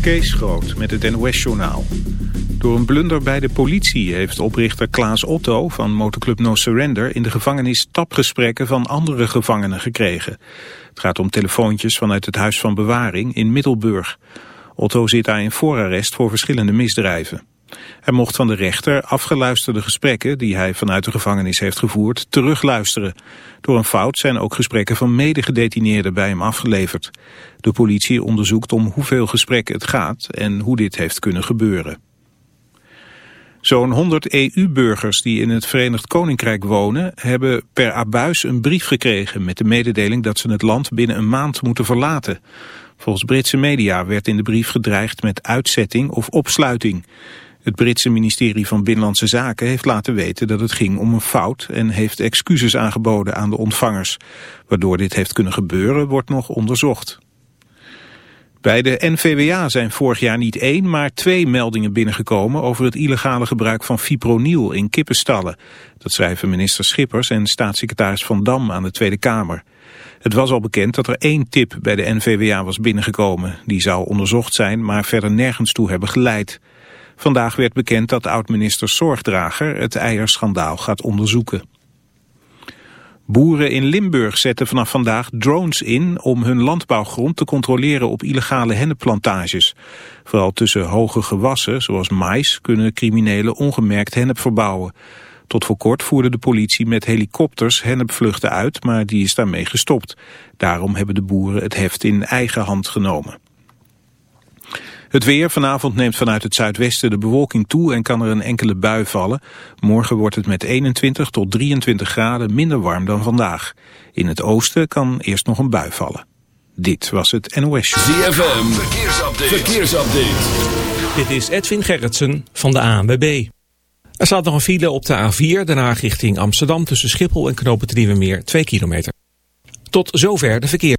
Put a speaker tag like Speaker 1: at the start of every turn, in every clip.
Speaker 1: Kees Groot met het NOS-journaal. Door een blunder bij de politie heeft oprichter Klaas Otto van motorclub No Surrender in de gevangenis tapgesprekken van andere gevangenen gekregen. Het gaat om telefoontjes vanuit het Huis van Bewaring in Middelburg. Otto zit daar in voorarrest voor verschillende misdrijven. Hij mocht van de rechter afgeluisterde gesprekken die hij vanuit de gevangenis heeft gevoerd terugluisteren. Door een fout zijn ook gesprekken van medegedetineerden bij hem afgeleverd. De politie onderzoekt om hoeveel gesprekken het gaat en hoe dit heeft kunnen gebeuren. Zo'n 100 EU-burgers die in het Verenigd Koninkrijk wonen... hebben per abuis een brief gekregen met de mededeling dat ze het land binnen een maand moeten verlaten. Volgens Britse media werd in de brief gedreigd met uitzetting of opsluiting. Het Britse ministerie van Binnenlandse Zaken heeft laten weten dat het ging om een fout en heeft excuses aangeboden aan de ontvangers. Waardoor dit heeft kunnen gebeuren wordt nog onderzocht. Bij de NVWA zijn vorig jaar niet één, maar twee meldingen binnengekomen over het illegale gebruik van fipronil in kippenstallen. Dat schrijven minister Schippers en staatssecretaris Van Dam aan de Tweede Kamer. Het was al bekend dat er één tip bij de NVWA was binnengekomen. Die zou onderzocht zijn, maar verder nergens toe hebben geleid. Vandaag werd bekend dat oud-minister Zorgdrager het eierschandaal gaat onderzoeken. Boeren in Limburg zetten vanaf vandaag drones in om hun landbouwgrond te controleren op illegale hennepplantages. Vooral tussen hoge gewassen, zoals mais, kunnen criminelen ongemerkt hennep verbouwen. Tot voor kort voerde de politie met helikopters hennepvluchten uit, maar die is daarmee gestopt. Daarom hebben de boeren het heft in eigen hand genomen. Het weer vanavond neemt vanuit het zuidwesten de bewolking toe en kan er een enkele bui vallen. Morgen wordt het met 21 tot 23 graden minder warm dan vandaag. In het oosten kan eerst nog een bui vallen. Dit was het NOS.
Speaker 2: ZFM, verkeersupdate. verkeersupdate.
Speaker 3: Dit is Edwin Gerritsen van de ANWB. Er staat nog een file op de A4, daarna richting Amsterdam tussen Schiphol en Knopen Meer 2 kilometer. Tot zover de verkeer.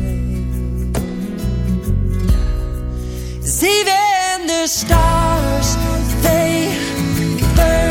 Speaker 4: Even the stars, they burn.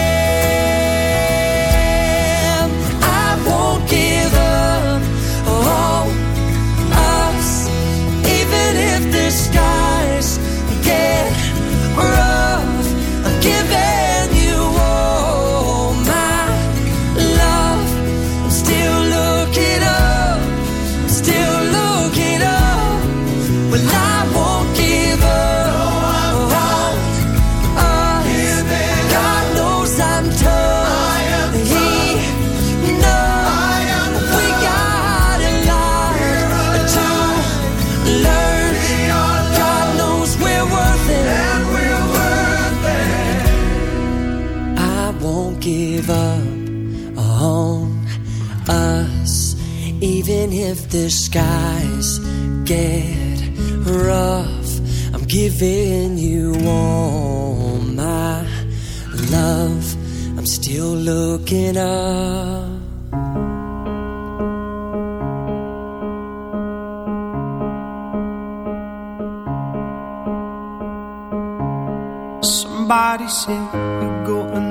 Speaker 4: skies get rough, I'm giving you all my love. I'm still looking up.
Speaker 5: Somebody said we're going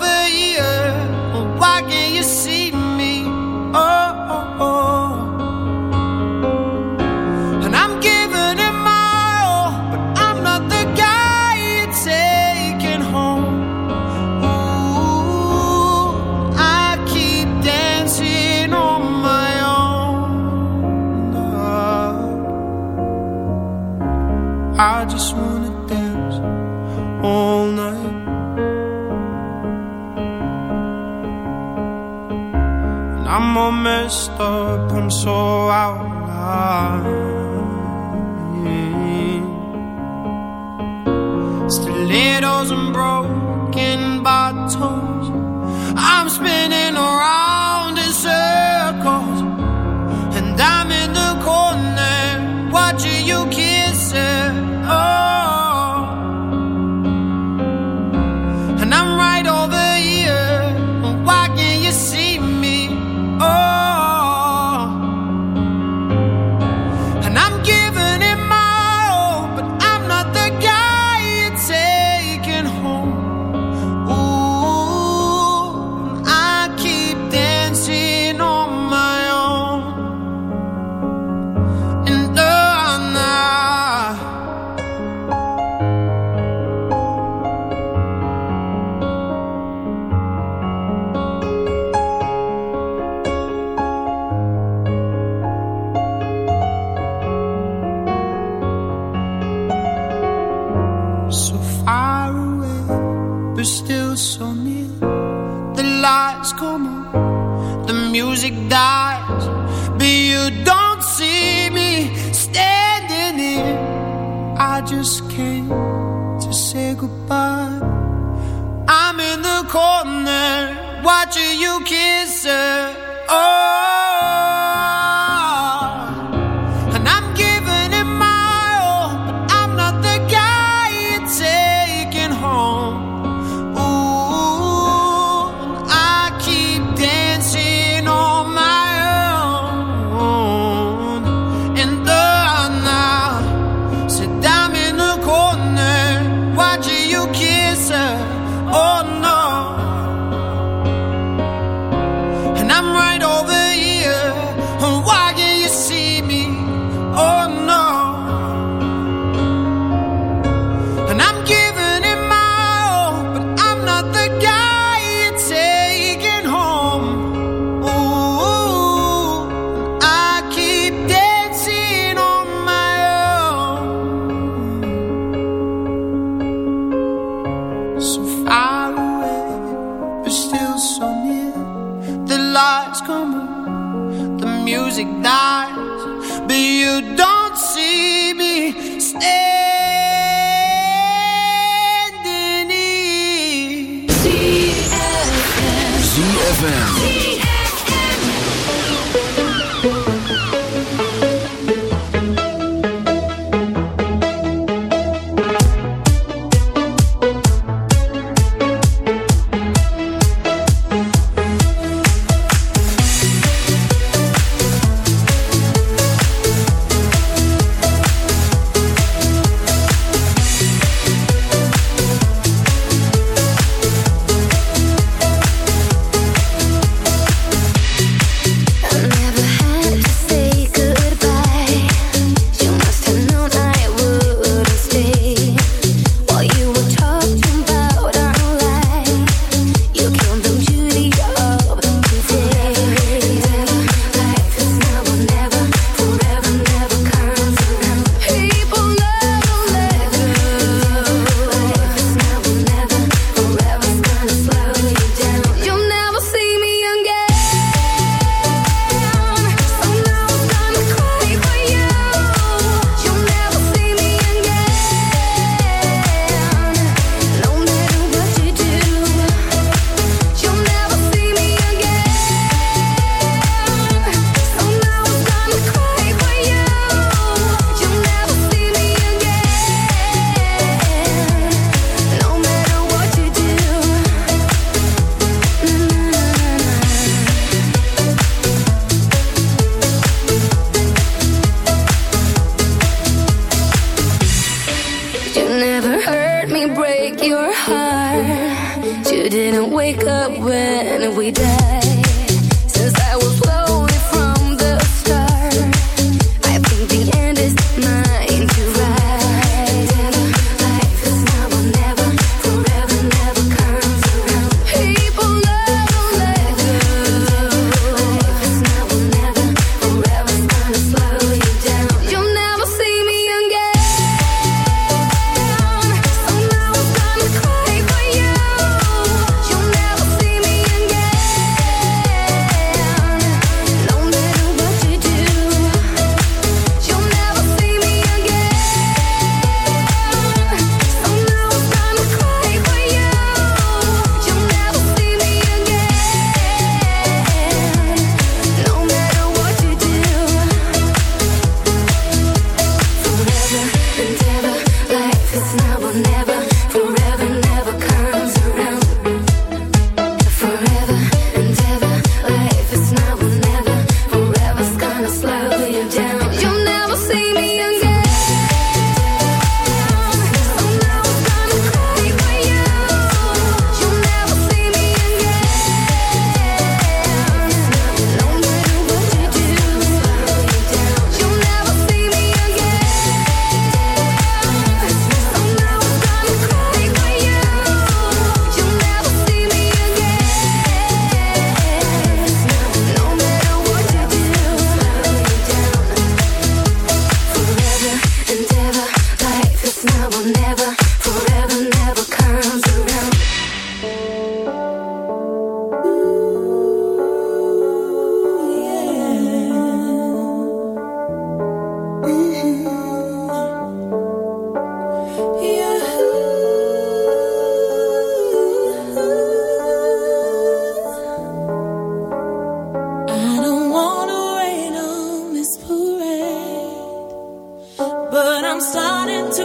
Speaker 5: stubborn so out. Yeah. Stilettos and broken bottles. I'm spinning around.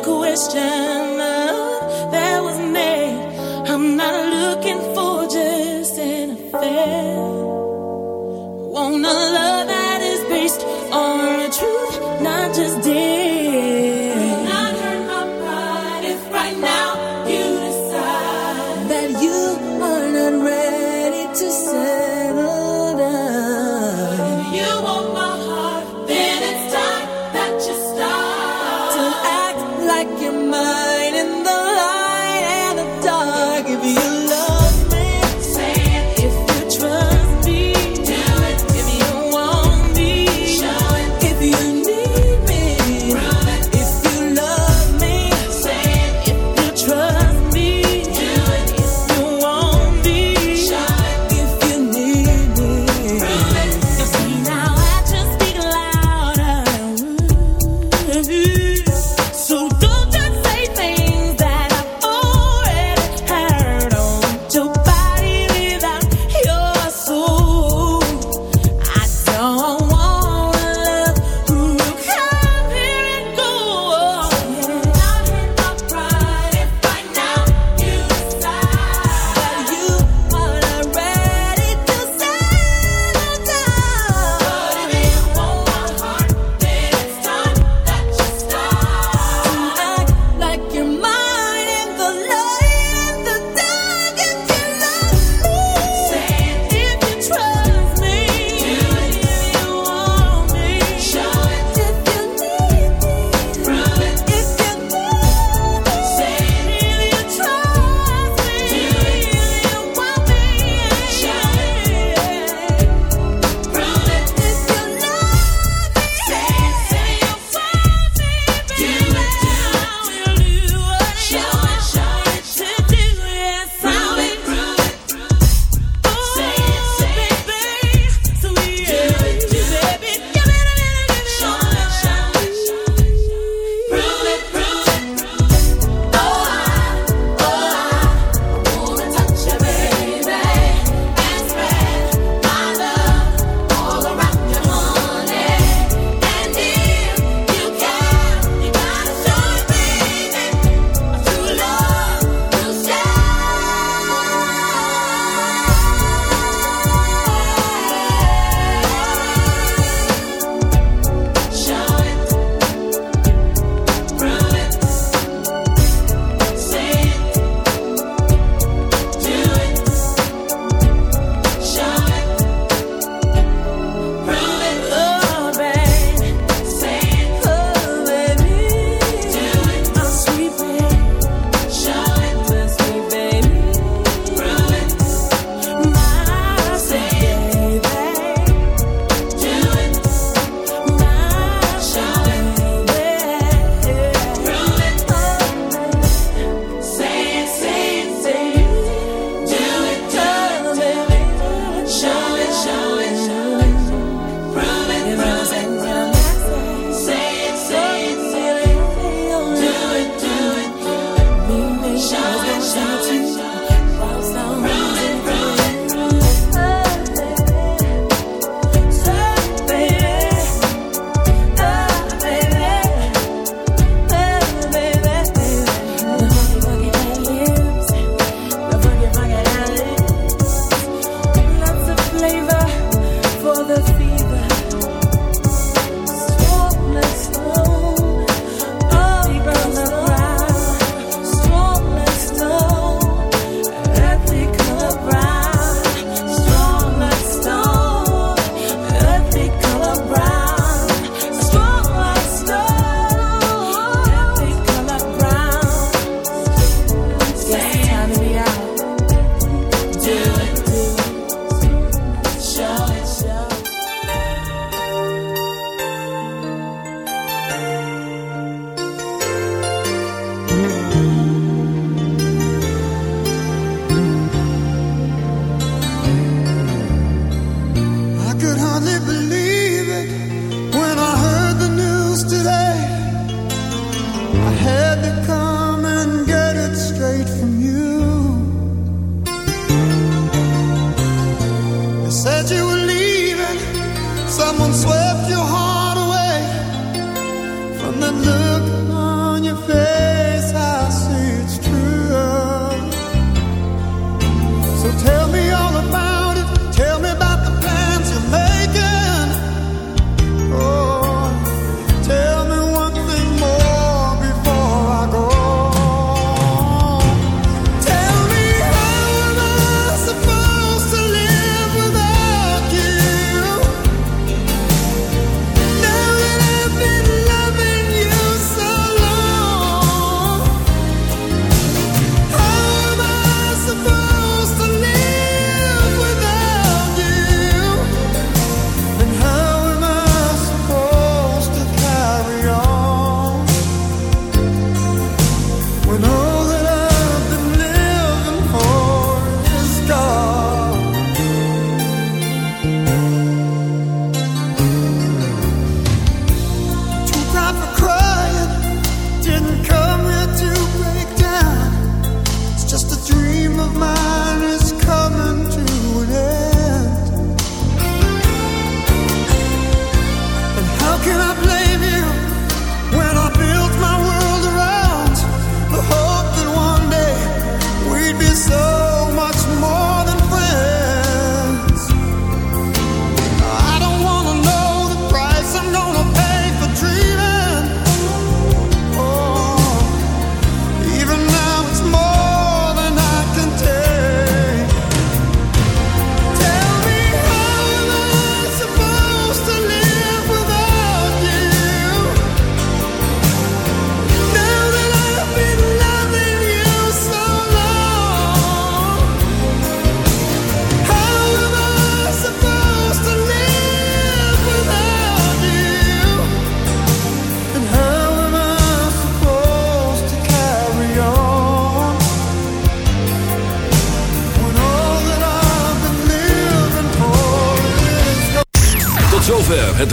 Speaker 6: Question